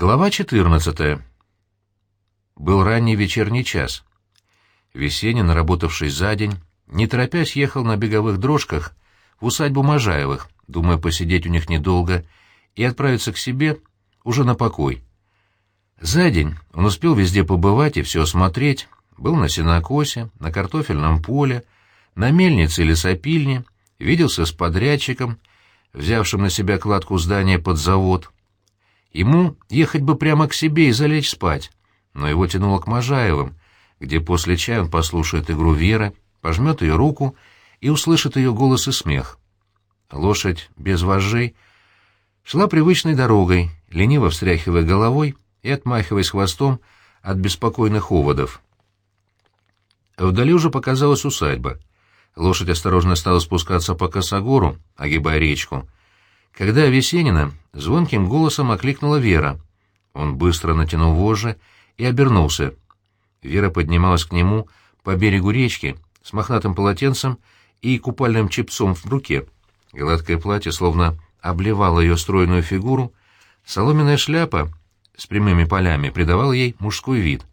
Глава 14. Был ранний вечерний час. Весенний, наработавшись за день, не торопясь ехал на беговых дрожках в усадьбу Можаевых, думая посидеть у них недолго и отправиться к себе уже на покой. За день он успел везде побывать и все осмотреть, был на сенокосе, на картофельном поле, на мельнице или сопильне, виделся с подрядчиком, взявшим на себя кладку здания под завод — Ему ехать бы прямо к себе и залечь спать, но его тянуло к Можаевым, где после чая он послушает игру Веры, пожмет ее руку и услышит ее голос и смех. Лошадь без вожжей шла привычной дорогой, лениво встряхивая головой и отмахиваясь хвостом от беспокойных оводов. Вдали уже показалась усадьба. Лошадь осторожно стала спускаться по косогору, огибая речку, когда Весенина звонким голосом окликнула Вера. Он быстро натянул вожжи и обернулся. Вера поднималась к нему по берегу речки с мохнатым полотенцем и купальным чепцом в руке. Гладкое платье словно обливало ее стройную фигуру, соломенная шляпа с прямыми полями придавала ей мужской вид.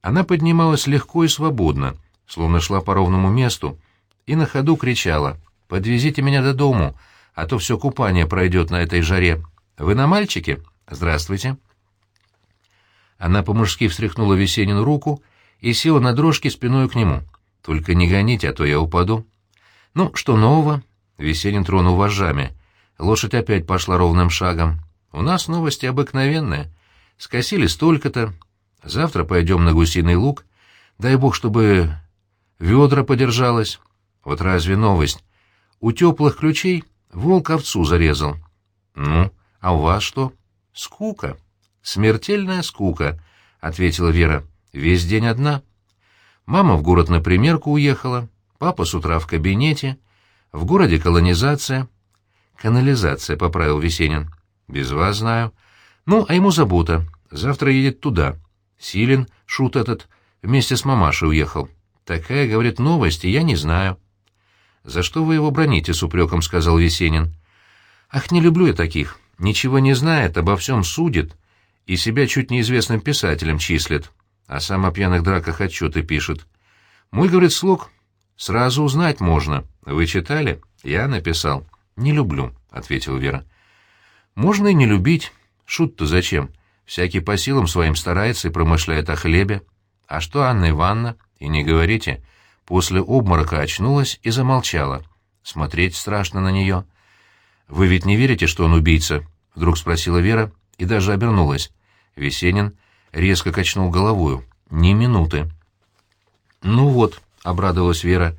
Она поднималась легко и свободно, словно шла по ровному месту, и на ходу кричала Подвезите меня до дому, а то все купание пройдет на этой жаре. Вы на мальчике? Здравствуйте». Она по-мужски встряхнула Весенину руку и села на дрожке спиной к нему. «Только не гоните, а то я упаду». «Ну, что нового?» Весенин тронул вожжами. Лошадь опять пошла ровным шагом. «У нас новости обыкновенные. Скосили столько-то. Завтра пойдем на гусиный луг. Дай бог, чтобы ведра подержалось. Вот разве новость? У теплых ключей волк овцу зарезал. Ну, а у вас что? Скука. Смертельная скука, — ответила Вера. Весь день одна. Мама в город на примерку уехала, папа с утра в кабинете. В городе колонизация. Канализация, — поправил Весенин. Без вас знаю. Ну, а ему забота. Завтра едет туда. Силен, шут этот, вместе с мамашей уехал. Такая, говорит, новость, и я не знаю. «За что вы его броните?» — с упреком сказал Весенин. «Ах, не люблю я таких. Ничего не знает, обо всем судит и себя чуть неизвестным писателем числит, а сам о пьяных драках отчеты пишет. Мой, говорит, слуг, сразу узнать можно. Вы читали? Я написал. Не люблю», — ответила Вера. «Можно и не любить. Шут-то зачем? Всякий по силам своим старается и промышляет о хлебе. А что Анна Ивановна? И не говорите». После обморока очнулась и замолчала. Смотреть страшно на нее. «Вы ведь не верите, что он убийца?» — вдруг спросила Вера и даже обернулась. Весенин резко качнул головою. «Ни минуты». «Ну вот», — обрадовалась Вера.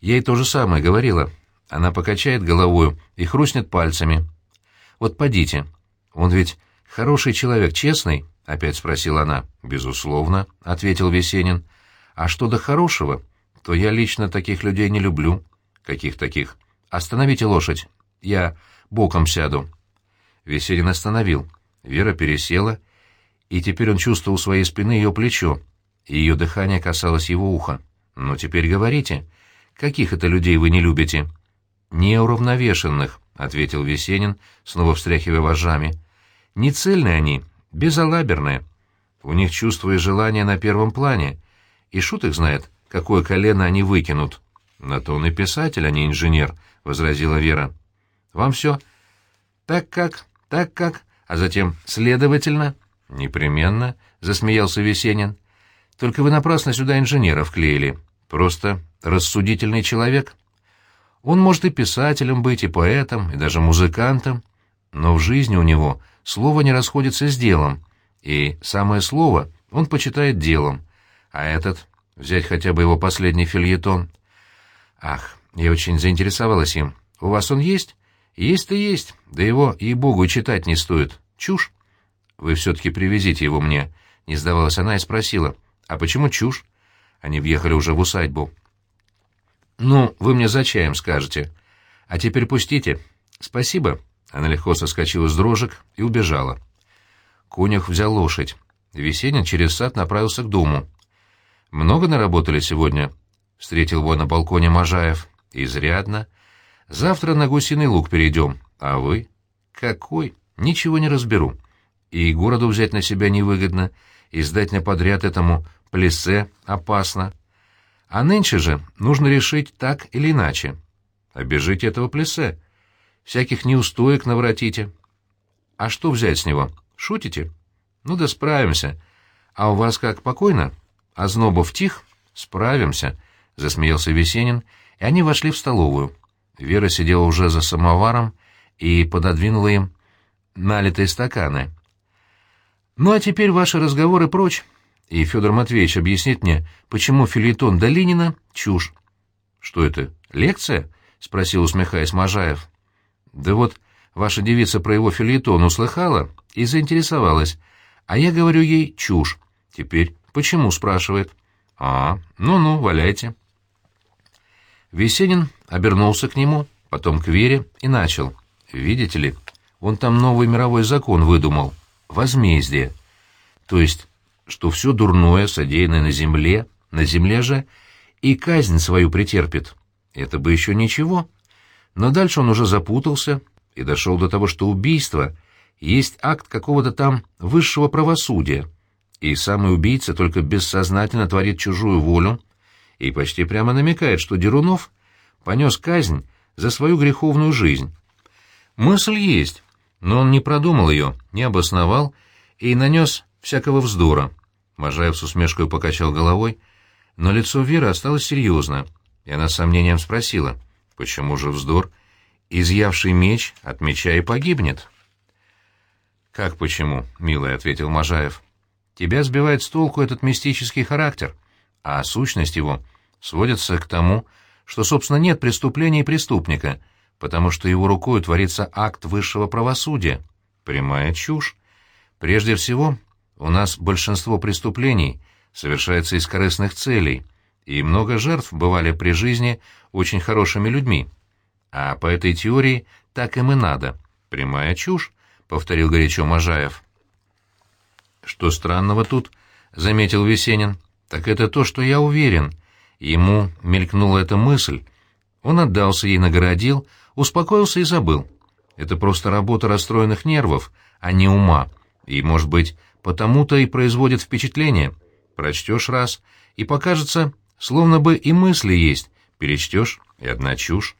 Я ей то же самое говорила. Она покачает головою и хрустнет пальцами. «Вот подите. Он ведь хороший человек, честный?» — опять спросила она. «Безусловно», — ответил Весенин. «А что до хорошего?» То я лично таких людей не люблю. Каких таких? Остановите лошадь. Я боком сяду. Веселин остановил. Вера пересела, и теперь он чувствовал своей спины ее плечо, и ее дыхание касалось его уха. «Ну, теперь говорите. Каких это людей вы не любите?» «Неуравновешенных», — ответил Весенин, снова встряхивая вожжами. «Не цельные они, безалаберные. У них чувство и желание на первом плане, и шут их знает, какое колено они выкинут. — На то он и писатель, а не инженер, — возразила Вера. — Вам все так как, так как, а затем следовательно? — Непременно, — засмеялся Весенин. — Только вы напрасно сюда инженеров клеили. Просто рассудительный человек. Он может и писателем быть, и поэтом, и даже музыкантом, но в жизни у него слово не расходится с делом, и самое слово он почитает делом, а этот Взять хотя бы его последний фильетон. Ах, я очень заинтересовалась им. У вас он есть? Есть-то есть. Да его, ей-богу, читать не стоит. Чушь. Вы все-таки привезите его мне. Не сдавалась она и спросила. А почему чушь? Они въехали уже в усадьбу. Ну, вы мне за чаем скажете. А теперь пустите. Спасибо. Она легко соскочила с дрожек и убежала. Конюх взял лошадь. Весенин через сад направился к дому. «Много наработали сегодня?» — встретил его на балконе Можаев. «Изрядно. Завтра на гусиный луг перейдем. А вы?» «Какой?» — ничего не разберу. И городу взять на себя невыгодно, и сдать на подряд этому плесе опасно. А нынче же нужно решить так или иначе. Обежите этого плесе. Всяких неустоек наворотите. А что взять с него? Шутите? Ну да справимся. А у вас как, покойно? А Знобов тих? Справимся, — засмеялся Весенин, и они вошли в столовую. Вера сидела уже за самоваром и пододвинула им налитые стаканы. «Ну а теперь ваши разговоры прочь, и Федор Матвеевич объяснит мне, почему филитон Долинина — чушь». «Что это, лекция?» — спросил, усмехаясь Можаев. «Да вот ваша девица про его филитон услыхала и заинтересовалась, а я говорю ей чушь. Теперь почему?» — спрашивает. «А, ну-ну, валяйте». Весенин обернулся к нему, потом к Вере и начал. «Видите ли, он там новый мировой закон выдумал. Возмездие. То есть, что все дурное, содеянное на земле, на земле же и казнь свою претерпит. Это бы еще ничего. Но дальше он уже запутался и дошел до того, что убийство есть акт какого-то там высшего правосудия, и самый убийца только бессознательно творит чужую волю, и почти прямо намекает, что Дерунов понес казнь за свою греховную жизнь. Мысль есть, но он не продумал ее, не обосновал и нанес всякого вздора. Можаев с усмешкой покачал головой, но лицо Веры осталось серьезно, и она с сомнением спросила, почему же вздор? Изъявший меч от меча и погибнет. «Как почему?» — милый ответил Можаев. «Тебя сбивает с толку этот мистический характер» а сущность его сводится к тому, что, собственно, нет преступления и преступника, потому что его рукой творится акт высшего правосудия. Прямая чушь. Прежде всего, у нас большинство преступлений совершается из корыстных целей, и много жертв бывали при жизни очень хорошими людьми. А по этой теории так им и надо. Прямая чушь, — повторил горячо Можаев. «Что странного тут?» — заметил Весенин так это то, что я уверен. Ему мелькнула эта мысль. Он отдался ей, нагородил, успокоился и забыл. Это просто работа расстроенных нервов, а не ума. И, может быть, потому-то и производит впечатление. Прочтешь раз, и покажется, словно бы и мысли есть. Перечтешь, и одна чушь.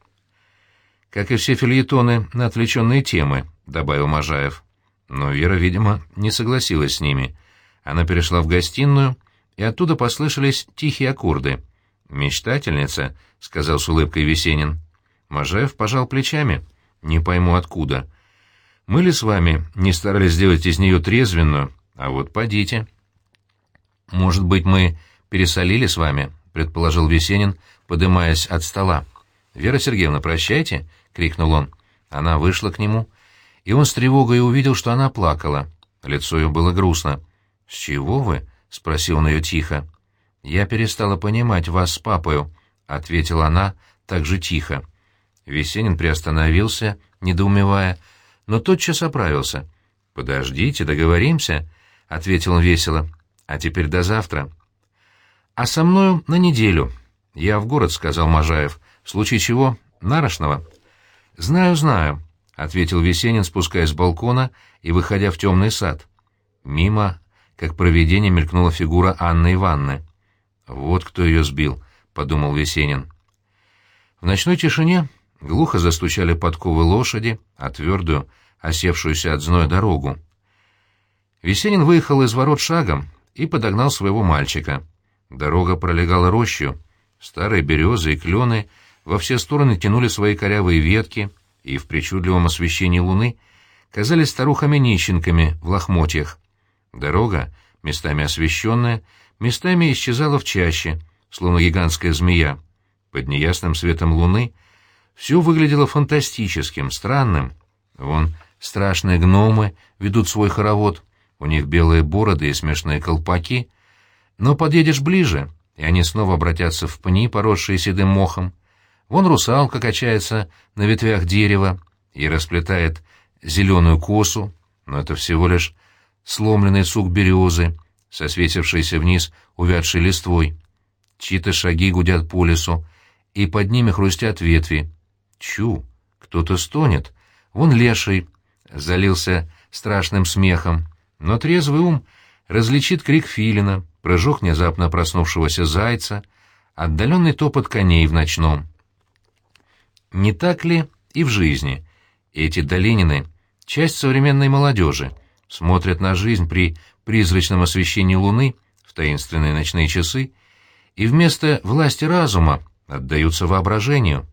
Как и все фильетоны на отвлеченные темы, — добавил Можаев. Но Вера, видимо, не согласилась с ними. Она перешла в гостиную и оттуда послышались тихие аккорды. «Мечтательница», — сказал с улыбкой Весенин. Можаев пожал плечами. «Не пойму, откуда. Мы ли с вами не старались сделать из нее трезвенную, а вот подите». «Может быть, мы пересолили с вами?» — предположил Весенин, подымаясь от стола. «Вера Сергеевна, прощайте!» — крикнул он. Она вышла к нему, и он с тревогой увидел, что она плакала. Лицо ее было грустно. «С чего вы?» — спросил он ее тихо. «Я перестала понимать вас с папою», — ответила она так же тихо. Весенин приостановился, недоумевая, но тотчас оправился. «Подождите, договоримся», — ответил он весело. «А теперь до завтра». «А со мною на неделю. Я в город», — сказал Можаев. «В случае чего? Нарочного». «Знаю, знаю», — ответил Весенин, спускаясь с балкона и выходя в темный сад. Мимо как провидение мелькнула фигура Анны Ивановны. «Вот кто ее сбил», — подумал Весенин. В ночной тишине глухо застучали подковы лошади, а твердую, осевшуюся от зноя дорогу. Весенин выехал из ворот шагом и подогнал своего мальчика. Дорога пролегала рощью. Старые березы и клены во все стороны тянули свои корявые ветки, и в причудливом освещении луны казались старухами-нищенками в лохмотьях. Дорога, местами освещенная, местами исчезала в чаще, словно гигантская змея. Под неясным светом луны все выглядело фантастическим, странным. Вон страшные гномы ведут свой хоровод, у них белые бороды и смешные колпаки. Но подъедешь ближе, и они снова обратятся в пни, поросшие седым мохом. Вон русалка качается на ветвях дерева и расплетает зеленую косу, но это всего лишь сломленный сук березы, сосветившийся вниз увядшей листвой. Чьи-то шаги гудят по лесу, и под ними хрустят ветви. Чу! Кто-то стонет. Вон леший залился страшным смехом, но трезвый ум различит крик филина, прыжок внезапно проснувшегося зайца, отдаленный топот коней в ночном. Не так ли и в жизни? Эти Долинины — часть современной молодежи, смотрят на жизнь при призрачном освещении луны в таинственные ночные часы и вместо власти разума отдаются воображению.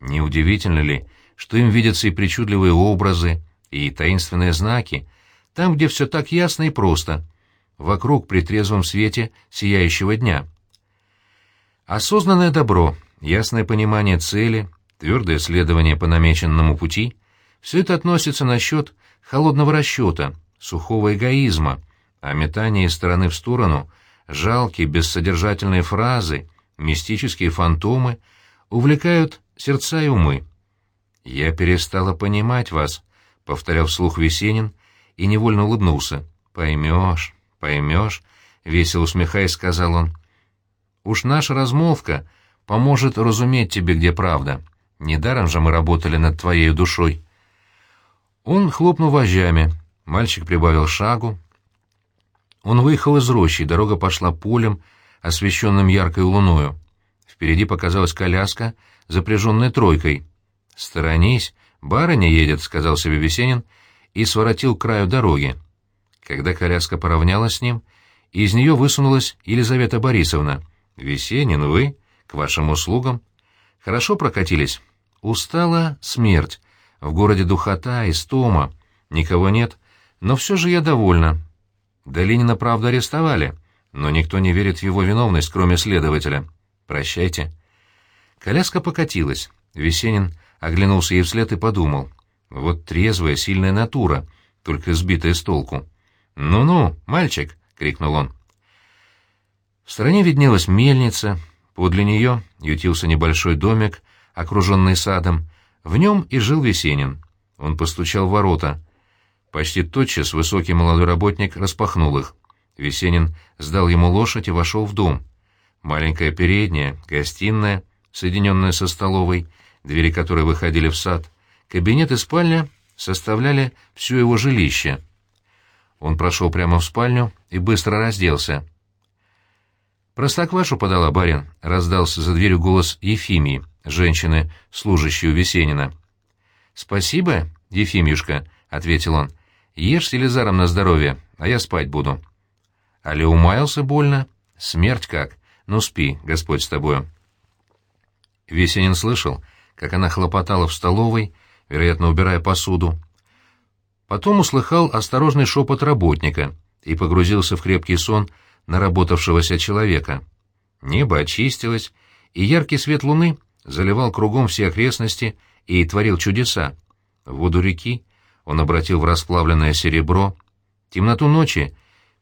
Неудивительно ли, что им видятся и причудливые образы, и таинственные знаки, там, где все так ясно и просто, вокруг при трезвом свете сияющего дня. Осознанное добро, ясное понимание цели, твердое следование по намеченному пути — все это относится на счет холодного расчета, сухого эгоизма, а метание из стороны в сторону, жалкие, бессодержательные фразы, мистические фантомы увлекают сердца и умы. «Я перестала понимать вас», — повторял вслух Весенин и невольно улыбнулся. «Поймешь, поймешь», — весело усмехаясь, сказал он. «Уж наша размолвка поможет разуметь тебе, где правда. Недаром же мы работали над твоей душой». Он хлопнул вожжами, мальчик прибавил шагу. Он выехал из рощи, дорога пошла полем, освещенным яркой луною. Впереди показалась коляска, запряженная тройкой. «Сторонись, барыня едет», — сказал себе Весенин и своротил к краю дороги. Когда коляска поравнялась с ним, из нее высунулась Елизавета Борисовна. «Весенин, вы? К вашим услугам?» «Хорошо прокатились?» «Устала смерть. В городе духота, истома, никого нет, но все же я довольна. Долинина, правда, арестовали, но никто не верит в его виновность, кроме следователя. Прощайте. Коляска покатилась. Весенин оглянулся ей вслед и подумал. Вот трезвая, сильная натура, только сбитая с толку. «Ну-ну, мальчик!» — крикнул он. В стороне виднелась мельница, подле нее ютился небольшой домик, окруженный садом, в нем и жил Весенин. Он постучал в ворота. Почти тотчас высокий молодой работник распахнул их. Весенин сдал ему лошадь и вошел в дом. Маленькая передняя, гостиная, соединенная со столовой, двери которой выходили в сад, кабинет и спальня составляли все его жилище. Он прошел прямо в спальню и быстро разделся. «Простоквашу подала барин», — раздался за дверью голос Ефимии женщины, служащей у Весенина. «Спасибо, Ефимюшка», — ответил он. «Ешь с Елизаром на здоровье, а я спать буду». «Али умаялся больно? Смерть как? Ну спи, Господь с тобою». Весенин слышал, как она хлопотала в столовой, вероятно, убирая посуду. Потом услыхал осторожный шепот работника и погрузился в крепкий сон наработавшегося человека. Небо очистилось, и яркий свет луны заливал кругом все окрестности и творил чудеса. Воду реки он обратил в расплавленное серебро, темноту ночи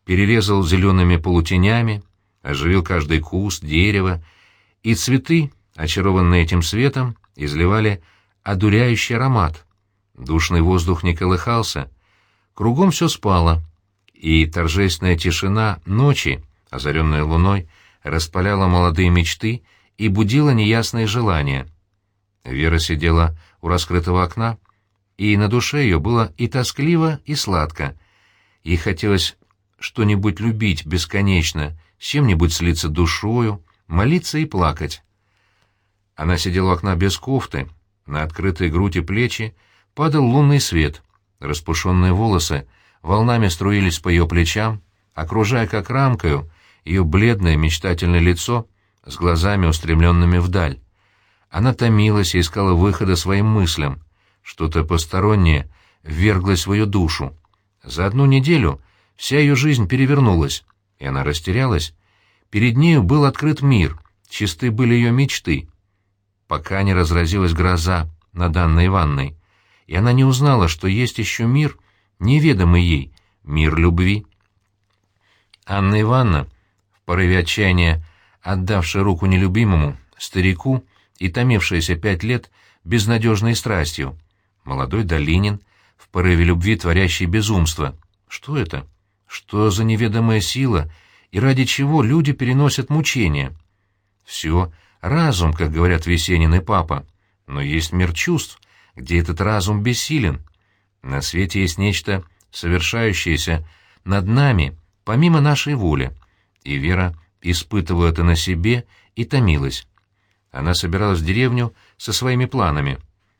перерезал зелеными полутенями, оживил каждый куст, дерево, и цветы, очарованные этим светом, изливали одуряющий аромат. Душный воздух не колыхался, кругом все спало, и торжественная тишина ночи, озаренная луной, распаляла молодые мечты и будила неясные желания. Вера сидела у раскрытого окна, и на душе ее было и тоскливо, и сладко. Ей хотелось что-нибудь любить бесконечно, с чем-нибудь слиться душою, молиться и плакать. Она сидела у окна без кофты, на открытые грудь и плечи падал лунный свет, распушенные волосы волнами струились по ее плечам, окружая как рамкою ее бледное мечтательное лицо с глазами, устремленными вдаль. Она томилась и искала выхода своим мыслям. Что-то постороннее вверглось в ее душу. За одну неделю вся ее жизнь перевернулась, и она растерялась. Перед нею был открыт мир, чисты были ее мечты. Пока не разразилась гроза над Анной Ивановной, и она не узнала, что есть еще мир, неведомый ей, мир любви. Анна Ивановна, в порыве отчаяния, отдавшая руку нелюбимому, старику и томившаяся пять лет безнадежной страстью. Молодой Долинин, в порыве любви творящий безумство. Что это? Что за неведомая сила и ради чего люди переносят мучения? Все разум, как говорят Весенин и папа, но есть мир чувств, где этот разум бессилен. На свете есть нечто, совершающееся над нами, помимо нашей воли, и Вера испытывала это на себе и томилась. Она собиралась в деревню со своими планами.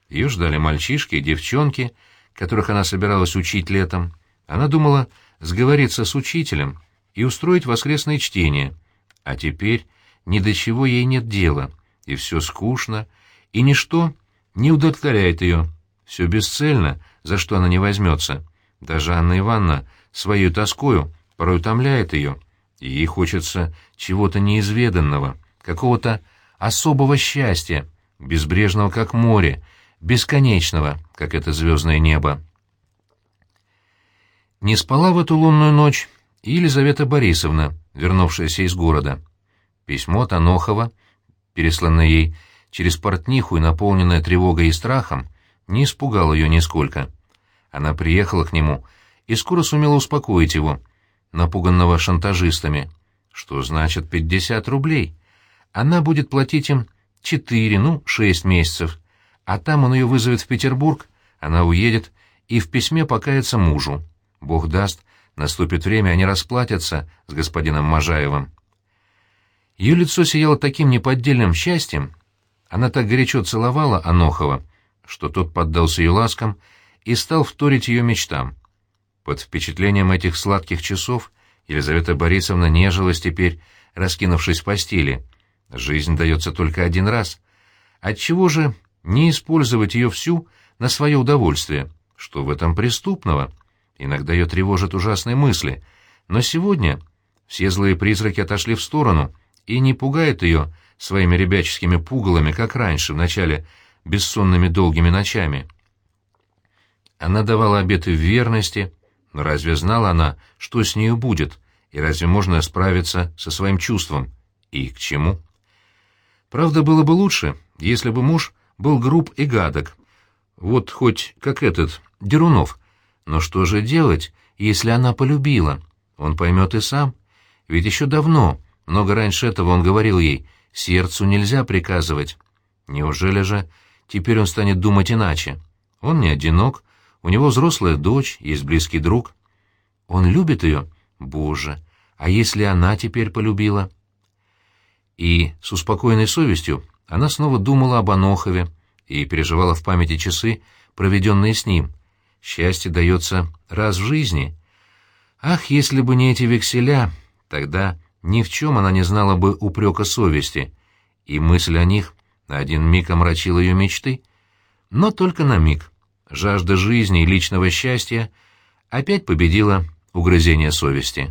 Ее ждали мальчишки и девчонки, которых она собиралась учить летом. Она думала сговориться с учителем и устроить воскресное чтение. А теперь ни до чего ей нет дела, и все скучно, и ничто не удовлетворяет ее. Все бесцельно, за что она не возьмется. Даже Анна Ивановна свою тоскою порой утомляет ее, и ей хочется чего-то неизведанного, какого-то особого счастья, безбрежного, как море, бесконечного, как это звездное небо. Не спала в эту лунную ночь и Елизавета Борисовна, вернувшаяся из города. Письмо Танохова, пересланное ей через портниху и наполненное тревогой и страхом, не испугало ее нисколько. Она приехала к нему и скоро сумела успокоить его, напуганного шантажистами. Что значит пятьдесят рублей? Она будет платить им четыре, ну, шесть месяцев, а там он ее вызовет в Петербург, она уедет и в письме покается мужу. Бог даст, наступит время, они расплатятся с господином Можаевым. Ее лицо сияло таким неподдельным счастьем, она так горячо целовала Анохова, что тот поддался ее ласкам и стал вторить ее мечтам. Под впечатлением этих сладких часов Елизавета Борисовна нежилась теперь, раскинувшись в постели. Жизнь дается только один раз. Отчего же не использовать ее всю на свое удовольствие? Что в этом преступного? Иногда ее тревожат ужасные мысли. Но сегодня все злые призраки отошли в сторону и не пугают ее своими ребяческими пугалами, как раньше, в начале бессонными долгими ночами. Она давала обеты верности, но разве знала она, что с нею будет, и разве можно справиться со своим чувством? И к чему? Правда, было бы лучше, если бы муж был груб и гадок. Вот хоть как этот, Дерунов. Но что же делать, если она полюбила? Он поймет и сам. Ведь еще давно, много раньше этого он говорил ей, сердцу нельзя приказывать. Неужели же теперь он станет думать иначе? Он не одинок, у него взрослая дочь, есть близкий друг. Он любит ее? Боже! А если она теперь полюбила? И с успокоенной совестью она снова думала об Анохове и переживала в памяти часы, проведенные с ним. Счастье дается раз в жизни. Ах, если бы не эти векселя, тогда ни в чем она не знала бы упрека совести, и мысль о них на один миг омрачила ее мечты, но только на миг жажда жизни и личного счастья опять победила угрызение совести.